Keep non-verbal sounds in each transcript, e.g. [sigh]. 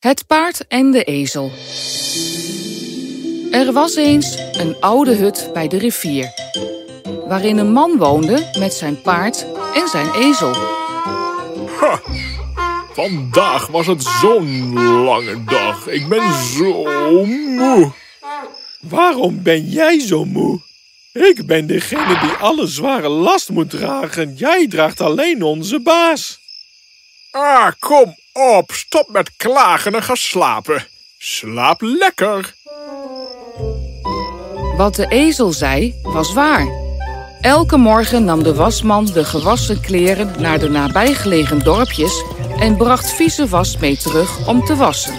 Het paard en de ezel. Er was eens een oude hut bij de rivier, waarin een man woonde met zijn paard en zijn ezel. Ha! Vandaag was het zo'n lange dag. Ik ben zo moe. Waarom ben jij zo moe? Ik ben degene die alle zware last moet dragen. Jij draagt alleen onze baas. Ah, kom op. Stop met klagen en ga slapen. Slaap lekker. Wat de ezel zei, was waar. Elke morgen nam de wasman de gewassen kleren naar de nabijgelegen dorpjes en bracht vieze was mee terug om te wassen.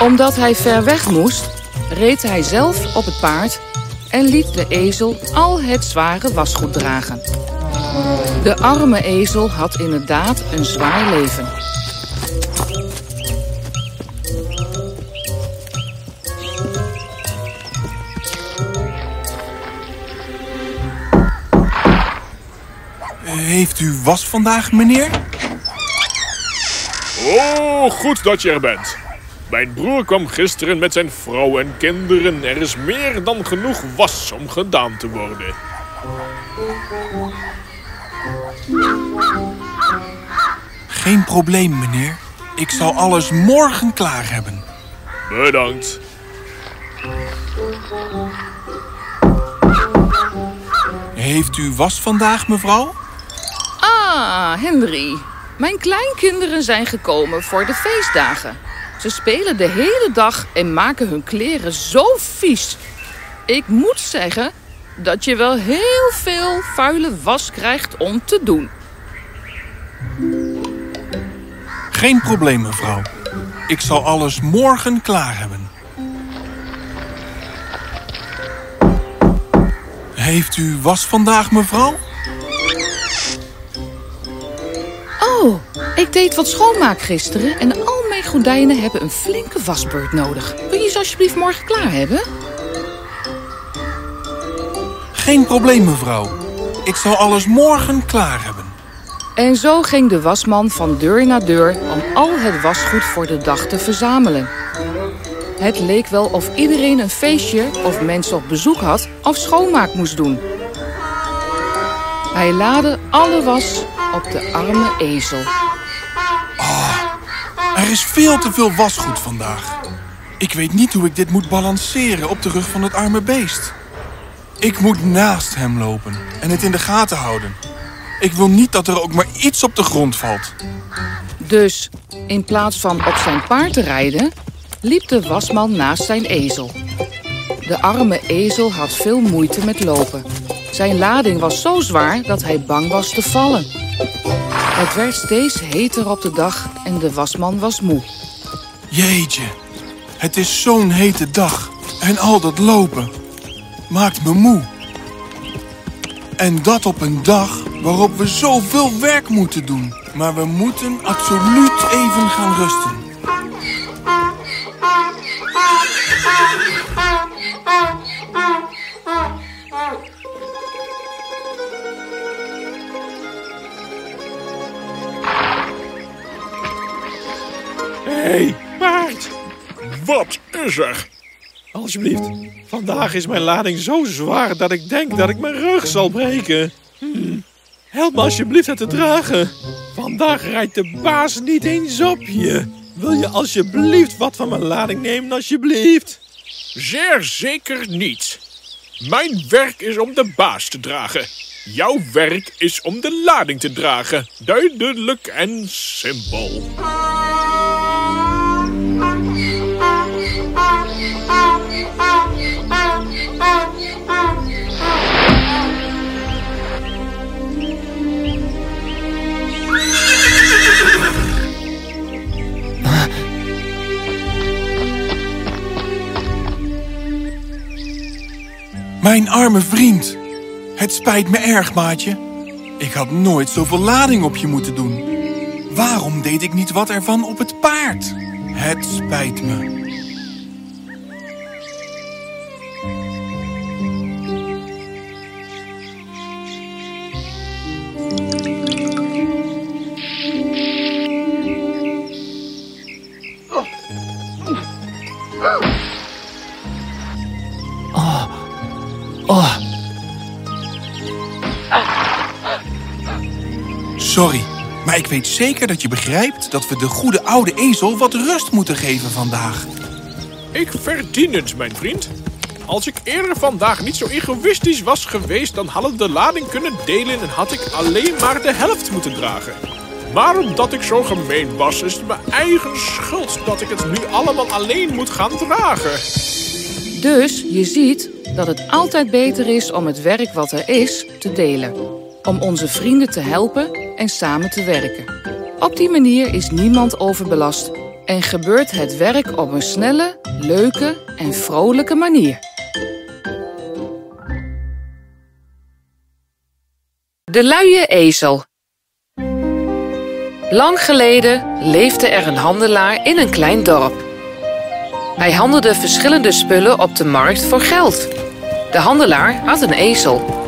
Omdat hij ver weg moest, reed hij zelf op het paard en liet de ezel al het zware wasgoed dragen. De arme ezel had inderdaad een zwaar leven. Heeft u was vandaag, meneer? Oh, goed dat je er bent. Mijn broer kwam gisteren met zijn vrouw en kinderen. Er is meer dan genoeg was om gedaan te worden. Geen probleem, meneer. Ik zal alles morgen klaar hebben. Bedankt. Heeft u was vandaag, mevrouw? Ah, Henry. Mijn kleinkinderen zijn gekomen voor de feestdagen. Ze spelen de hele dag en maken hun kleren zo vies. Ik moet zeggen dat je wel heel veel vuile was krijgt om te doen. Geen probleem, mevrouw. Ik zal alles morgen klaar hebben. Heeft u was vandaag, mevrouw? Oh, ik deed wat schoonmaak gisteren en al mijn gordijnen hebben een flinke wasbeurt nodig. Kun je ze alsjeblieft morgen klaar hebben? Geen probleem, mevrouw. Ik zal alles morgen klaar hebben. En zo ging de wasman van deur naar deur om al het wasgoed voor de dag te verzamelen. Het leek wel of iedereen een feestje of mensen op bezoek had of schoonmaak moest doen. Hij laadde alle was op de arme ezel. Er is veel te veel wasgoed vandaag. Ik weet niet hoe ik dit moet balanceren op de rug van het arme beest. Ik moet naast hem lopen en het in de gaten houden. Ik wil niet dat er ook maar iets op de grond valt. Dus in plaats van op zijn paard te rijden, liep de wasman naast zijn ezel. De arme ezel had veel moeite met lopen. Zijn lading was zo zwaar dat hij bang was te vallen. Het werd steeds heter op de dag en de wasman was moe. Jeetje, het is zo'n hete dag en al dat lopen maakt me moe. En dat op een dag waarop we zoveel werk moeten doen. Maar we moeten absoluut even gaan rusten. Hé, hey, paard. Wat is er? Alsjeblieft. Vandaag is mijn lading zo zwaar dat ik denk dat ik mijn rug zal breken. Hmm. Help me alsjeblieft het te dragen. Vandaag rijdt de baas niet eens op je. Wil je alsjeblieft wat van mijn lading nemen, alsjeblieft? Zeer zeker niet. Mijn werk is om de baas te dragen. Jouw werk is om de lading te dragen. Duidelijk en simpel. Mijn arme vriend. Het spijt me erg, maatje. Ik had nooit zoveel lading op je moeten doen. Waarom deed ik niet wat ervan op het paard? Het spijt me. Maar ik weet zeker dat je begrijpt dat we de goede oude ezel wat rust moeten geven vandaag. Ik verdien het, mijn vriend. Als ik eerder vandaag niet zo egoïstisch was geweest... dan hadden we de lading kunnen delen en had ik alleen maar de helft moeten dragen. Maar omdat ik zo gemeen was, is het mijn eigen schuld... dat ik het nu allemaal alleen moet gaan dragen. Dus je ziet dat het altijd beter is om het werk wat er is te delen. Om onze vrienden te helpen en samen te werken. Op die manier is niemand overbelast en gebeurt het werk op een snelle, leuke en vrolijke manier. De luie ezel. Lang geleden leefde er een handelaar in een klein dorp. Hij handelde verschillende spullen op de markt voor geld. De handelaar had een ezel.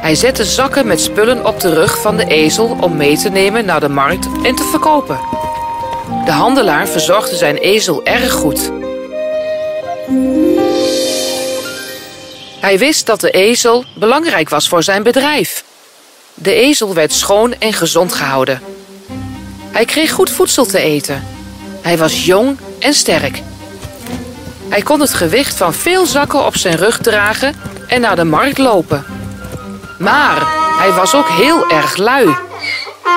Hij zette zakken met spullen op de rug van de ezel om mee te nemen naar de markt en te verkopen. De handelaar verzorgde zijn ezel erg goed. Hij wist dat de ezel belangrijk was voor zijn bedrijf. De ezel werd schoon en gezond gehouden. Hij kreeg goed voedsel te eten. Hij was jong en sterk. Hij kon het gewicht van veel zakken op zijn rug dragen en naar de markt lopen. Maar hij was ook heel erg lui.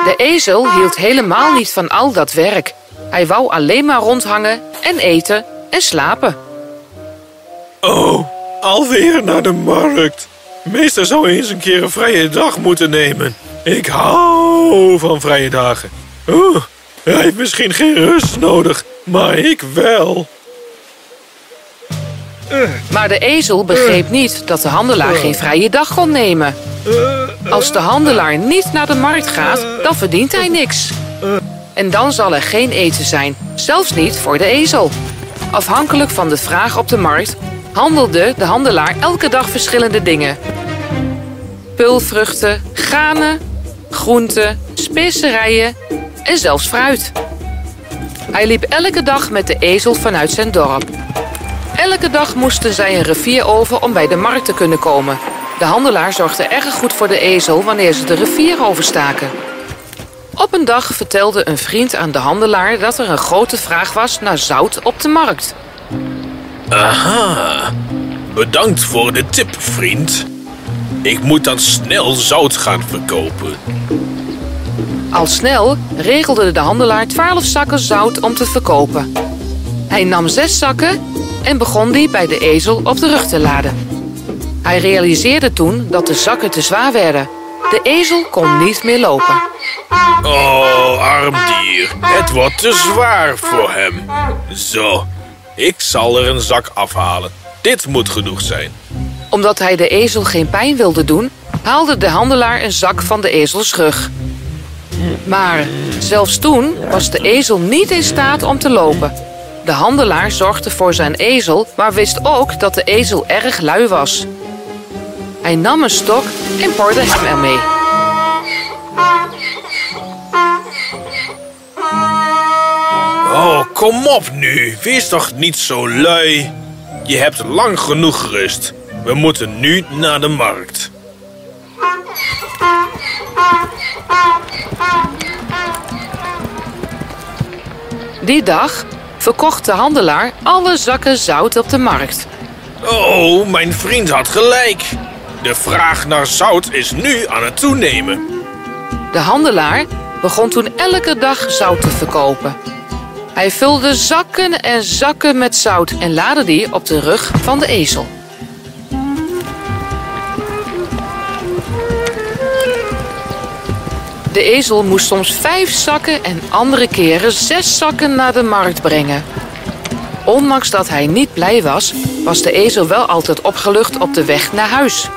De ezel hield helemaal niet van al dat werk. Hij wou alleen maar rondhangen en eten en slapen. Oh, alweer naar de markt. Meester zou eens een keer een vrije dag moeten nemen. Ik hou van vrije dagen. Oeh, hij heeft misschien geen rust nodig, maar ik wel. Maar de ezel begreep niet dat de handelaar geen vrije dag kon nemen. Als de handelaar niet naar de markt gaat, dan verdient hij niks. En dan zal er geen eten zijn, zelfs niet voor de ezel. Afhankelijk van de vraag op de markt handelde de handelaar elke dag verschillende dingen. Pulvruchten, granen, groenten, specerijen en zelfs fruit. Hij liep elke dag met de ezel vanuit zijn dorp. Elke dag moesten zij een rivier over om bij de markt te kunnen komen. De handelaar zorgde erg goed voor de ezel wanneer ze de rivier overstaken. Op een dag vertelde een vriend aan de handelaar dat er een grote vraag was naar zout op de markt. Aha, bedankt voor de tip, vriend. Ik moet dan snel zout gaan verkopen. Al snel regelde de handelaar 12 zakken zout om te verkopen. Hij nam zes zakken en begon die bij de ezel op de rug te laden. Hij realiseerde toen dat de zakken te zwaar werden. De ezel kon niet meer lopen. Oh, arm dier. Het wordt te zwaar voor hem. Zo, ik zal er een zak afhalen. Dit moet genoeg zijn. Omdat hij de ezel geen pijn wilde doen, haalde de handelaar een zak van de ezels rug. Maar zelfs toen was de ezel niet in staat om te lopen. De handelaar zorgde voor zijn ezel, maar wist ook dat de ezel erg lui was. Hij nam een stok en porde hem ermee. Oh, kom op nu. Wees toch niet zo lui. Je hebt lang genoeg gerust. We moeten nu naar de markt. Die dag verkocht de handelaar alle zakken zout op de markt. Oh, mijn vriend had gelijk. De vraag naar zout is nu aan het toenemen. De handelaar begon toen elke dag zout te verkopen. Hij vulde zakken en zakken met zout en laadde die op de rug van de ezel. De ezel moest soms vijf zakken en andere keren zes zakken naar de markt brengen. Ondanks dat hij niet blij was, was de ezel wel altijd opgelucht op de weg naar huis.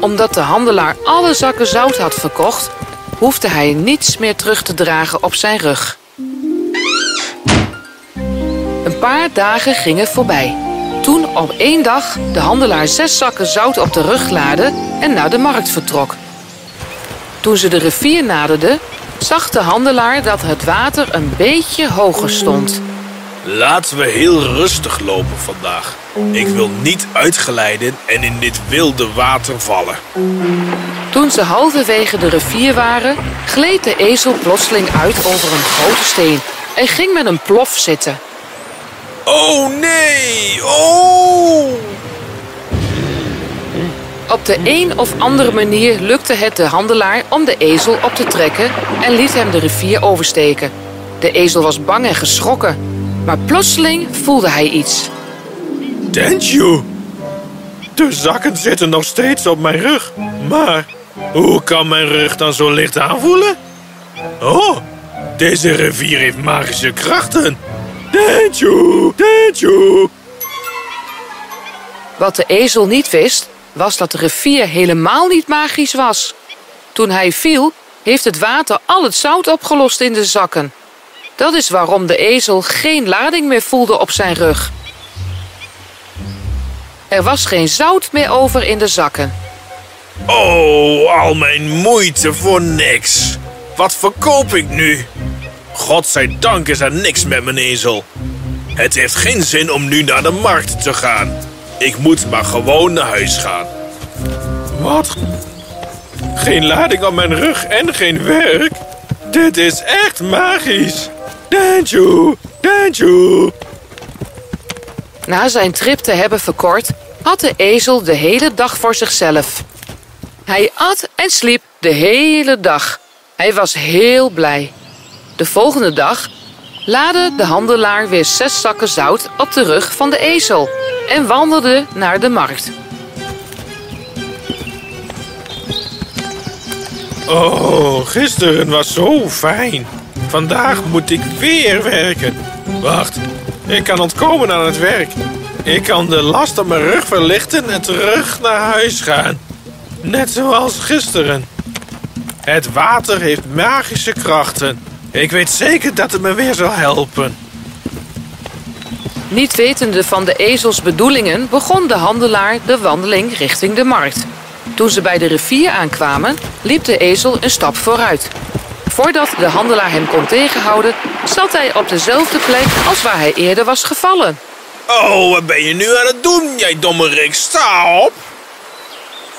Omdat de handelaar alle zakken zout had verkocht, hoefde hij niets meer terug te dragen op zijn rug. Een paar dagen gingen voorbij. Toen op één dag de handelaar zes zakken zout op de rug laadde en naar de markt vertrok. Toen ze de rivier naderden, zag de handelaar dat het water een beetje hoger stond. Laten we heel rustig lopen vandaag. Ik wil niet uitglijden en in dit wilde water vallen. Toen ze halverwege de rivier waren, gleed de ezel plotseling uit over een grote steen en ging met een plof zitten. Oh nee! Oh! Op de een of andere manier lukte het de handelaar om de ezel op te trekken en liet hem de rivier oversteken. De ezel was bang en geschrokken, maar plotseling voelde hij iets. Dentju! De zakken zitten nog steeds op mijn rug. Maar hoe kan mijn rug dan zo licht aanvoelen? Oh, deze rivier heeft magische krachten. Dentju! Dentju! Wat de ezel niet wist, was dat de rivier helemaal niet magisch was. Toen hij viel, heeft het water al het zout opgelost in de zakken. Dat is waarom de ezel geen lading meer voelde op zijn rug. Er was geen zout meer over in de zakken. Oh, al mijn moeite voor niks. Wat verkoop ik nu? Godzijdank is er niks met mijn ezel. Het heeft geen zin om nu naar de markt te gaan. Ik moet maar gewoon naar huis gaan. Wat? Geen lading op mijn rug en geen werk? Dit is echt magisch. Dentju! Dentju! Na zijn trip te hebben verkort, had de ezel de hele dag voor zichzelf. Hij at en sliep de hele dag. Hij was heel blij. De volgende dag laadde de handelaar weer zes zakken zout op de rug van de ezel en wandelde naar de markt. Oh, gisteren was zo fijn. Vandaag moet ik weer werken. Wacht, ik kan ontkomen aan het werk. Ik kan de last op mijn rug verlichten en terug naar huis gaan. Net zoals gisteren. Het water heeft magische krachten. Ik weet zeker dat het me weer zal helpen. Niet wetende van de ezels bedoelingen begon de handelaar de wandeling richting de markt. Toen ze bij de rivier aankwamen, liep de ezel een stap vooruit. Voordat de handelaar hem kon tegenhouden, zat hij op dezelfde plek als waar hij eerder was gevallen. Oh, wat ben je nu aan het doen, jij domme rik? Sta op!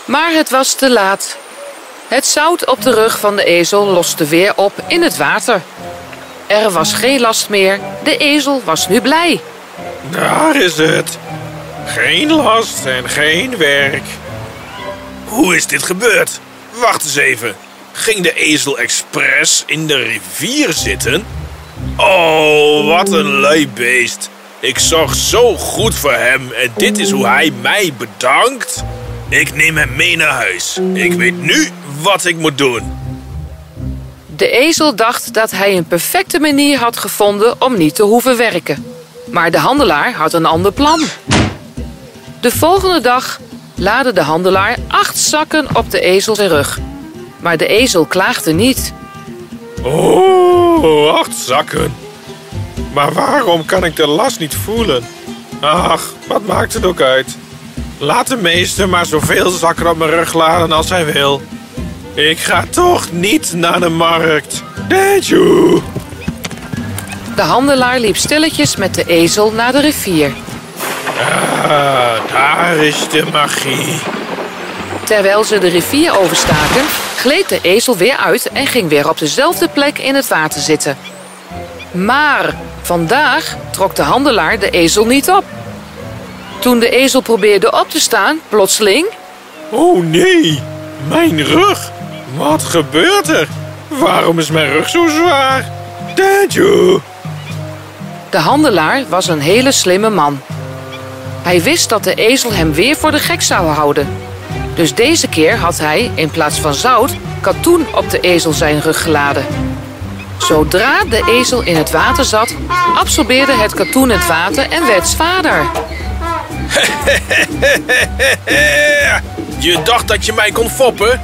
Maar het was te laat. Het zout op de rug van de ezel loste weer op in het water. Er was geen last meer. De ezel was nu blij. Daar is het. Geen last en geen werk. Hoe is dit gebeurd? Wacht eens even. Ging de ezel expres in de rivier zitten? Oh, wat een lui beest. Ik zorg zo goed voor hem en dit is hoe hij mij bedankt? Ik neem hem mee naar huis. Ik weet nu wat ik moet doen. De ezel dacht dat hij een perfecte manier had gevonden om niet te hoeven werken. Maar de handelaar had een ander plan. De volgende dag laadde de handelaar acht zakken op de ezel rug. Maar de ezel klaagde niet. Oh, acht zakken. Maar waarom kan ik de last niet voelen? Ach, wat maakt het ook uit? Laat de meester maar zoveel zakken op mijn rug laden als hij wil. Ik ga toch niet naar de markt. De handelaar liep stilletjes met de ezel naar de rivier. Ah, daar is de magie. Terwijl ze de rivier overstaken, gleed de ezel weer uit en ging weer op dezelfde plek in het water zitten. Maar vandaag trok de handelaar de ezel niet op. Toen de ezel probeerde op te staan, plotseling, Oh nee, mijn rug. Wat gebeurt er? Waarom is mijn rug zo zwaar? Deju! de handelaar was een hele slimme man. Hij wist dat de ezel hem weer voor de gek zou houden. Dus deze keer had hij, in plaats van zout, katoen op de ezel zijn rug geladen. Zodra de ezel in het water zat, absorbeerde het katoen het water en werd zwaarder. [laughs] Je dacht dat je mij kon foppen?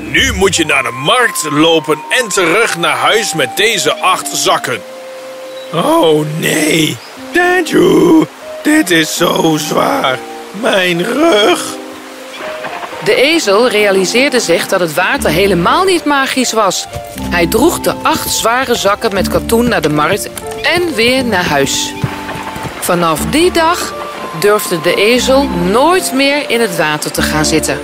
Nu moet je naar de markt lopen en terug naar huis met deze acht zakken. Oh nee, Deju! Dit is zo zwaar. Mijn rug. De ezel realiseerde zich dat het water helemaal niet magisch was. Hij droeg de acht zware zakken met katoen naar de markt en weer naar huis. Vanaf die dag durfde de ezel nooit meer in het water te gaan zitten.